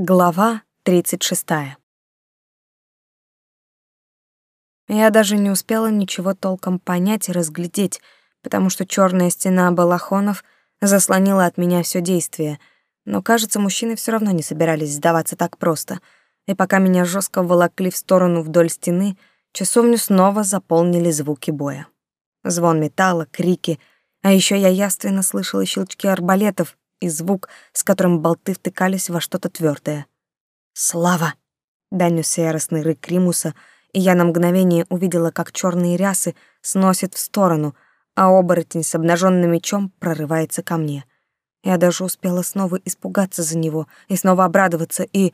Глава 36. Я даже не успела ничего толком понять и разглядеть, потому что черная стена балахонов заслонила от меня все действие. Но, кажется, мужчины все равно не собирались сдаваться так просто. И пока меня жестко волокли в сторону вдоль стены, часовню снова заполнили звуки боя. Звон металла, крики, а еще я яственно слышала щелчки арбалетов, и звук, с которым болты втыкались во что-то твердое. «Слава!» — донёсся яростный рык Кримуса, и я на мгновение увидела, как черные рясы сносит в сторону, а оборотень с обнаженным мечом прорывается ко мне. Я даже успела снова испугаться за него и снова обрадоваться, и...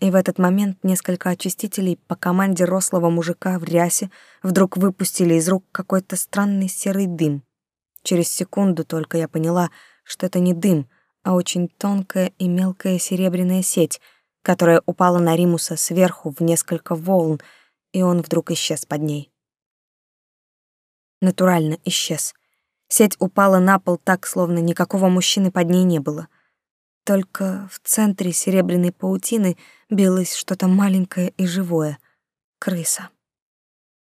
И в этот момент несколько очистителей по команде рослого мужика в рясе вдруг выпустили из рук какой-то странный серый дым. Через секунду только я поняла, что это не дым, а очень тонкая и мелкая серебряная сеть, которая упала на Римуса сверху в несколько волн, и он вдруг исчез под ней. Натурально исчез. Сеть упала на пол так, словно никакого мужчины под ней не было. Только в центре серебряной паутины билось что-то маленькое и живое — крыса.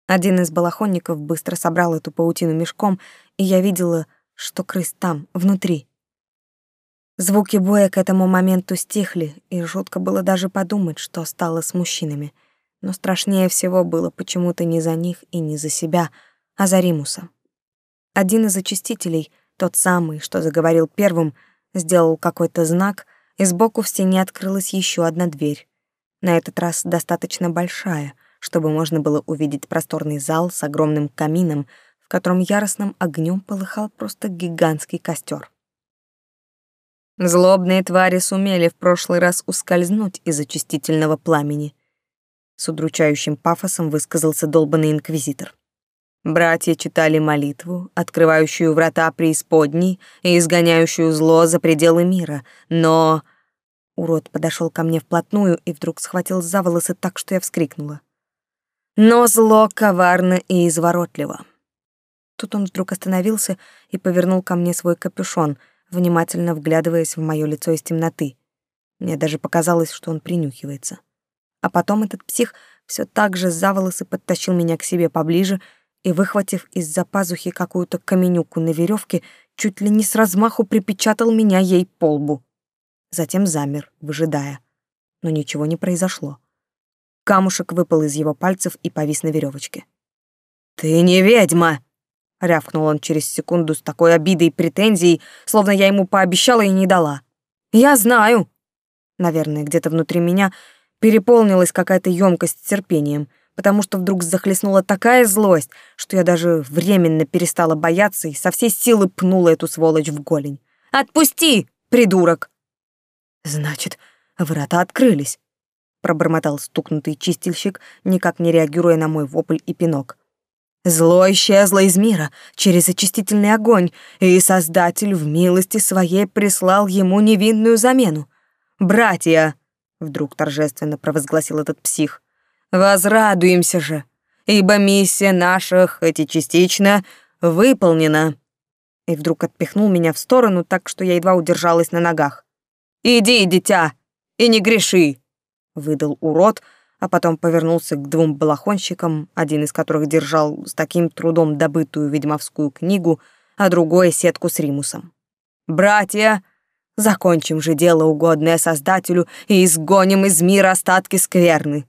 Один из балахонников быстро собрал эту паутину мешком, и я видела, что крыс там, внутри. Звуки боя к этому моменту стихли, и жутко было даже подумать, что стало с мужчинами. Но страшнее всего было почему-то не за них и не за себя, а за Римуса. Один из очистителей, тот самый, что заговорил первым, сделал какой-то знак, и сбоку в стене открылась еще одна дверь. На этот раз достаточно большая, чтобы можно было увидеть просторный зал с огромным камином, в котором яростным огнем полыхал просто гигантский костер. Злобные твари сумели в прошлый раз ускользнуть из очистительного пламени. С удручающим пафосом высказался долбанный инквизитор. Братья читали молитву, открывающую врата преисподней и изгоняющую зло за пределы мира, но... Урод подошел ко мне вплотную и вдруг схватил за волосы так, что я вскрикнула. Но зло коварно и изворотливо. Тут он вдруг остановился и повернул ко мне свой капюшон, внимательно вглядываясь в моё лицо из темноты. Мне даже показалось, что он принюхивается. А потом этот псих всё так же за волосы подтащил меня к себе поближе и, выхватив из-за пазухи какую-то каменюку на верёвке, чуть ли не с размаху припечатал меня ей по лбу. Затем замер, выжидая. Но ничего не произошло. Камушек выпал из его пальцев и повис на верёвочке. «Ты не ведьма!» Рявкнул он через секунду с такой обидой и претензией, словно я ему пообещала и не дала. Я знаю. Наверное, где-то внутри меня переполнилась какая-то ёмкость терпением, потому что вдруг захлестнула такая злость, что я даже временно перестала бояться и со всей силы пнула эту сволочь в голень. «Отпусти, придурок!» «Значит, врата открылись», — пробормотал стукнутый чистильщик, никак не реагируя на мой вопль и пинок. Зло исчезло из мира через очистительный огонь, и Создатель в милости своей прислал ему невинную замену. «Братья!» — вдруг торжественно провозгласил этот псих. «Возрадуемся же, ибо миссия наша, хоть и частично, выполнена». И вдруг отпихнул меня в сторону так, что я едва удержалась на ногах. «Иди, дитя, и не греши!» — выдал урод, — а потом повернулся к двум балахонщикам, один из которых держал с таким трудом добытую ведьмовскую книгу, а другой — сетку с римусом. «Братья, закончим же дело, угодное Создателю, и изгоним из мира остатки скверны.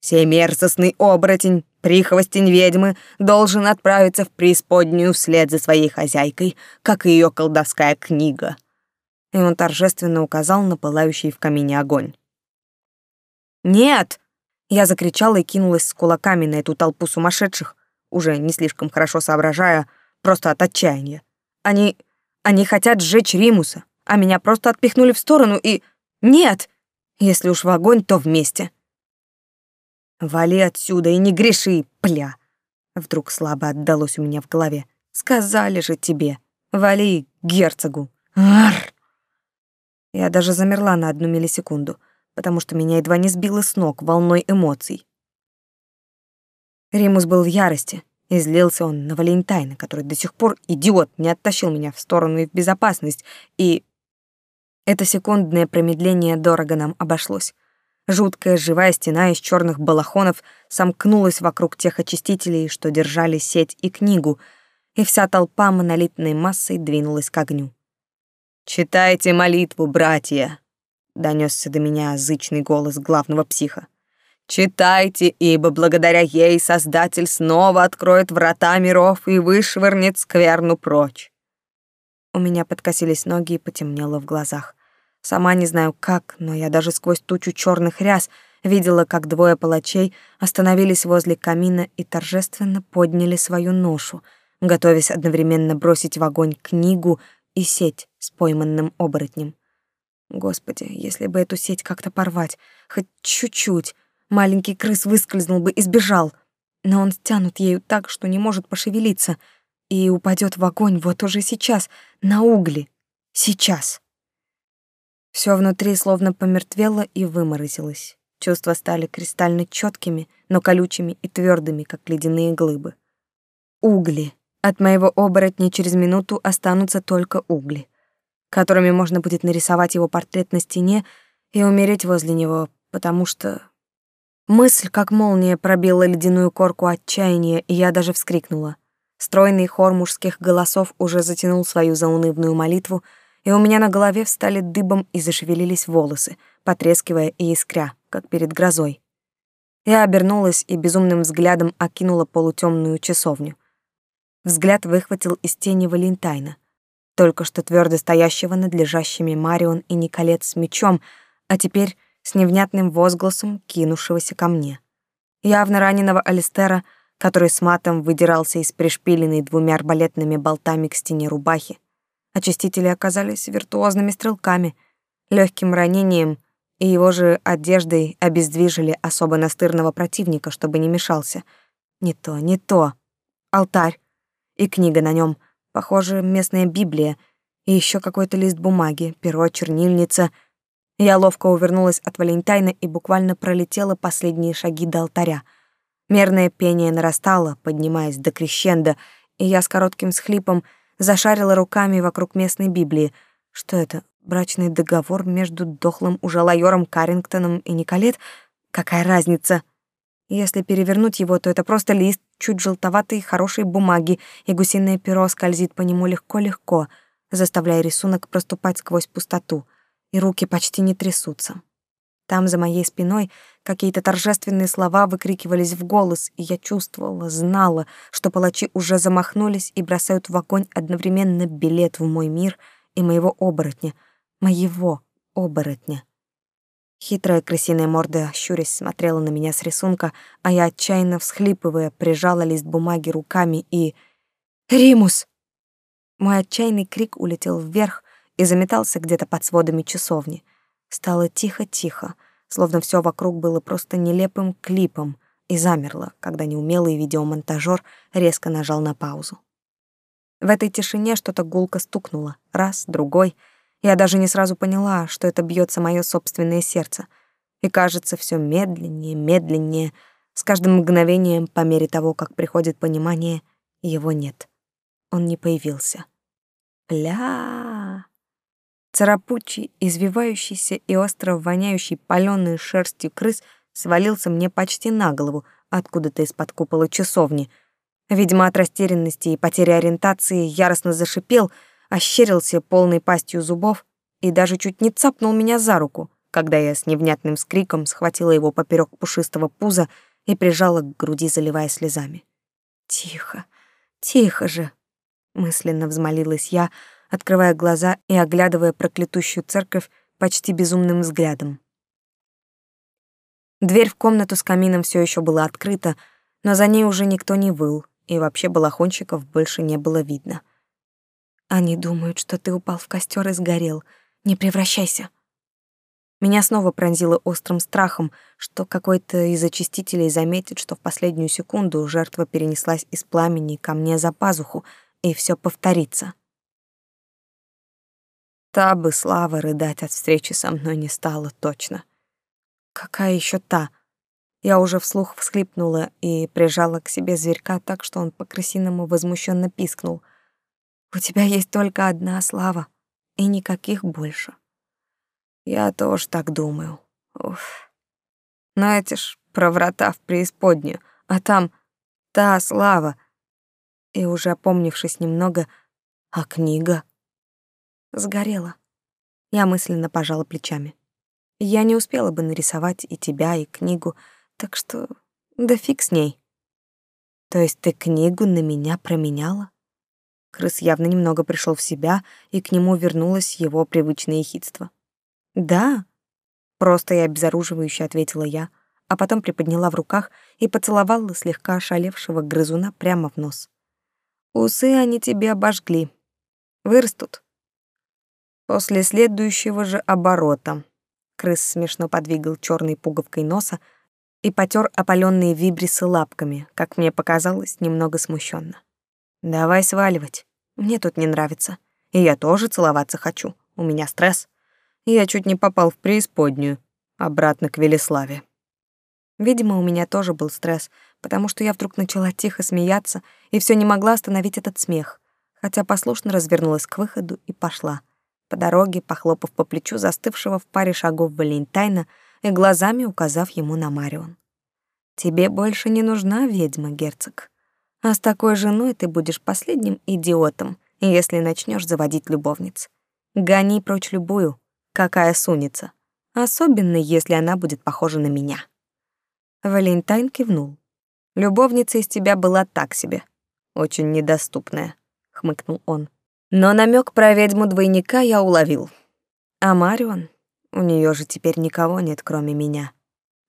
Сей мерзостный оборотень, прихвостень ведьмы, должен отправиться в преисподнюю вслед за своей хозяйкой, как и ее колдовская книга». И он торжественно указал на пылающий в камине огонь. «Нет!» Я закричала и кинулась с кулаками на эту толпу сумасшедших, уже не слишком хорошо соображая, просто от отчаяния. Они... они хотят сжечь Римуса, а меня просто отпихнули в сторону и... Нет! Если уж в огонь, то вместе. «Вали отсюда и не греши, пля!» Вдруг слабо отдалось у меня в голове. «Сказали же тебе! Вали герцогу!» Арр! Я даже замерла на одну миллисекунду — потому что меня едва не сбило с ног волной эмоций. Римус был в ярости, и злился он на Валентайна, который до сих пор, идиот, не оттащил меня в сторону и в безопасность, и... Это секундное промедление дорого нам обошлось. Жуткая живая стена из черных балахонов сомкнулась вокруг тех очистителей, что держали сеть и книгу, и вся толпа монолитной массой двинулась к огню. «Читайте молитву, братья!» — донесся до меня зычный голос главного психа. «Читайте, ибо благодаря ей Создатель снова откроет врата миров и вышвырнет скверну прочь». У меня подкосились ноги и потемнело в глазах. Сама не знаю как, но я даже сквозь тучу черных ряс видела, как двое палачей остановились возле камина и торжественно подняли свою ношу, готовясь одновременно бросить в огонь книгу и сеть с пойманным оборотнем. Господи, если бы эту сеть как-то порвать, хоть чуть-чуть, маленький крыс выскользнул бы и сбежал, но он стянут ею так, что не может пошевелиться, и упадет в огонь вот уже сейчас, на угли. Сейчас. Все внутри словно помертвело и выморозилось. Чувства стали кристально четкими, но колючими и твердыми, как ледяные глыбы. Угли. От моего оборотня через минуту останутся только угли, которыми можно будет нарисовать его портрет на стене и умереть возле него, потому что... Мысль, как молния, пробила ледяную корку отчаяния, и я даже вскрикнула. Стройный хор мужских голосов уже затянул свою заунывную молитву, и у меня на голове встали дыбом и зашевелились волосы, потрескивая и искря, как перед грозой. Я обернулась и безумным взглядом окинула полутемную часовню. Взгляд выхватил из тени Валентайна, только что твердо стоящего над лежащими Марион и Николет с мечом, а теперь с невнятным возгласом кинувшегося ко мне. Явно раненого Алистера, который с матом выдирался из пришпиленной двумя арбалетными болтами к стене рубахи, Очистители оказались виртуозными стрелками. Легким ранением и его же одеждой обездвижили особо настырного противника, чтобы не мешался. Не то, не то. Алтарь. И книга на нем. Похоже, местная Библия. И еще какой-то лист бумаги, перо, чернильница. Я ловко увернулась от Валентайна и буквально пролетела последние шаги до алтаря. Мерное пение нарастало, поднимаясь до крещенда, и я с коротким схлипом — зашарила руками вокруг местной Библии. Что это? Брачный договор между дохлым уже лайором Карингтоном и Николет? Какая разница? Если перевернуть его, то это просто лист чуть желтоватой хорошей бумаги, и гусиное перо скользит по нему легко-легко, заставляя рисунок проступать сквозь пустоту, и руки почти не трясутся. Там за моей спиной какие-то торжественные слова выкрикивались в голос, и я чувствовала, знала, что палачи уже замахнулись и бросают в огонь одновременно билет в мой мир и моего оборотня, моего оборотня. Хитрая крысиная морда, щурясь, смотрела на меня с рисунка, а я, отчаянно всхлипывая, прижала лист бумаги руками и... «Римус!» Мой отчаянный крик улетел вверх и заметался где-то под сводами часовни — Стало тихо-тихо, словно все вокруг было просто нелепым клипом, и замерло, когда неумелый видеомонтажер резко нажал на паузу. В этой тишине что-то гулко стукнуло, раз, другой. Я даже не сразу поняла, что это бьется мое собственное сердце. И кажется, все медленнее, медленнее. С каждым мгновением, по мере того, как приходит понимание, его нет. Он не появился. Пля. Царапучий, извивающийся и остро воняющий палёной шерстью крыс свалился мне почти на голову откуда-то из-под купола часовни. Видимо, от растерянности и потери ориентации яростно зашипел, ощерился полной пастью зубов и даже чуть не цапнул меня за руку, когда я с невнятным скриком схватила его поперек пушистого пуза и прижала к груди, заливая слезами. «Тихо, тихо же!» — мысленно взмолилась я, — открывая глаза и оглядывая проклятущую церковь почти безумным взглядом. Дверь в комнату с камином все еще была открыта, но за ней уже никто не выл, и вообще балахонщиков больше не было видно. «Они думают, что ты упал в костер и сгорел. Не превращайся!» Меня снова пронзило острым страхом, что какой-то из очистителей заметит, что в последнюю секунду жертва перенеслась из пламени ко мне за пазуху, и все повторится. Та бы слава рыдать от встречи со мной не стала точно. Какая еще та? Я уже вслух всхлипнула и прижала к себе зверька так, что он по-крысиному возмущенно пискнул. «У тебя есть только одна слава, и никаких больше. Я тоже так думаю. Уф. Но эти ж про врата в преисподнюю, а там та слава. И уже опомнившись немного, а книга сгорела. Я мысленно пожала плечами. Я не успела бы нарисовать и тебя, и книгу, так что да фиг с ней. То есть ты книгу на меня променяла? Крыс явно немного пришел в себя, и к нему вернулось его привычное ехидство. «Да», — просто и обезоруживающе ответила я, а потом приподняла в руках и поцеловала слегка ошалевшего грызуна прямо в нос. «Усы они тебе обожгли. Вырастут». После следующего же оборота крыс смешно подвигал черной пуговкой носа и потер опаленные вибрисы лапками, как мне показалось, немного смущенно. Давай сваливать. Мне тут не нравится. И я тоже целоваться хочу. У меня стресс. Я чуть не попал в преисподнюю. Обратно к Велеславе. Видимо, у меня тоже был стресс, потому что я вдруг начала тихо смеяться и все не могла остановить этот смех, хотя послушно развернулась к выходу и пошла. По дороге, похлопав по плечу застывшего в паре шагов Валентайна и глазами указав ему на Марион. «Тебе больше не нужна ведьма, герцог». А с такой женой ты будешь последним идиотом, если начнешь заводить любовниц. Гони прочь любую, какая сунется, особенно если она будет похожа на меня. Валентайн кивнул. Любовница из тебя была так себе, очень недоступная, хмыкнул он. Но намек про ведьму двойника я уловил. А Марион, у нее же теперь никого нет, кроме меня.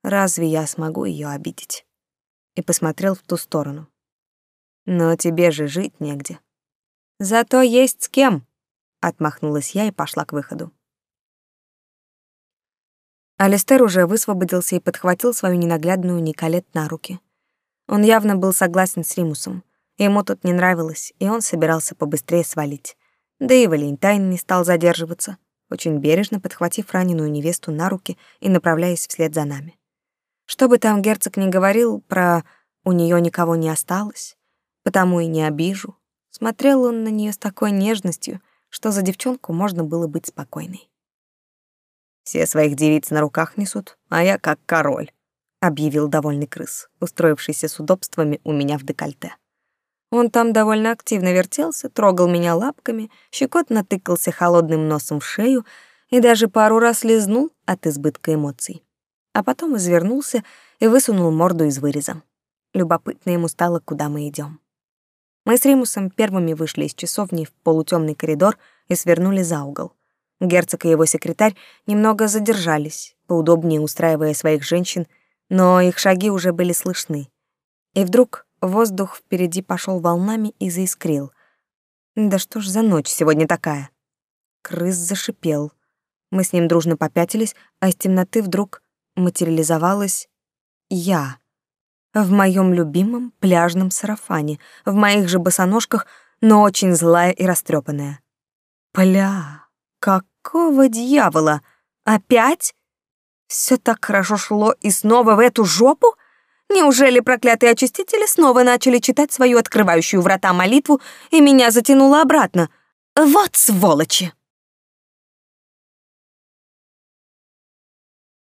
Разве я смогу ее обидеть? И посмотрел в ту сторону. Но тебе же жить негде. Зато есть с кем, отмахнулась я и пошла к выходу. Алистер уже высвободился и подхватил свою ненаглядную Николет на руки. Он явно был согласен с Римусом. Ему тут не нравилось, и он собирался побыстрее свалить. Да и Валентайн не стал задерживаться, очень бережно подхватив раненую невесту на руки и направляясь вслед за нами. Что бы там герцог ни говорил про «у нее никого не осталось», потому и не обижу. Смотрел он на нее с такой нежностью, что за девчонку можно было быть спокойной. «Все своих девиц на руках несут, а я как король», — объявил довольный крыс, устроившийся с удобствами у меня в декольте. Он там довольно активно вертелся, трогал меня лапками, щекотно тыкался холодным носом в шею и даже пару раз лизнул от избытка эмоций. А потом извернулся и высунул морду из выреза. Любопытно ему стало, куда мы идем. Мы с Римусом первыми вышли из часовни в полутемный коридор и свернули за угол. Герцог и его секретарь немного задержались, поудобнее устраивая своих женщин, но их шаги уже были слышны. И вдруг воздух впереди пошел волнами и заискрил. Да что ж за ночь сегодня такая? Крыс зашипел. Мы с ним дружно попятились, а из темноты вдруг материализовалась я в моем любимом пляжном сарафане, в моих же босоножках, но очень злая и растрепанная. Пля, какого дьявола? Опять? Все так хорошо шло и снова в эту жопу? Неужели проклятые очистители снова начали читать свою открывающую врата молитву, и меня затянуло обратно? Вот сволочи!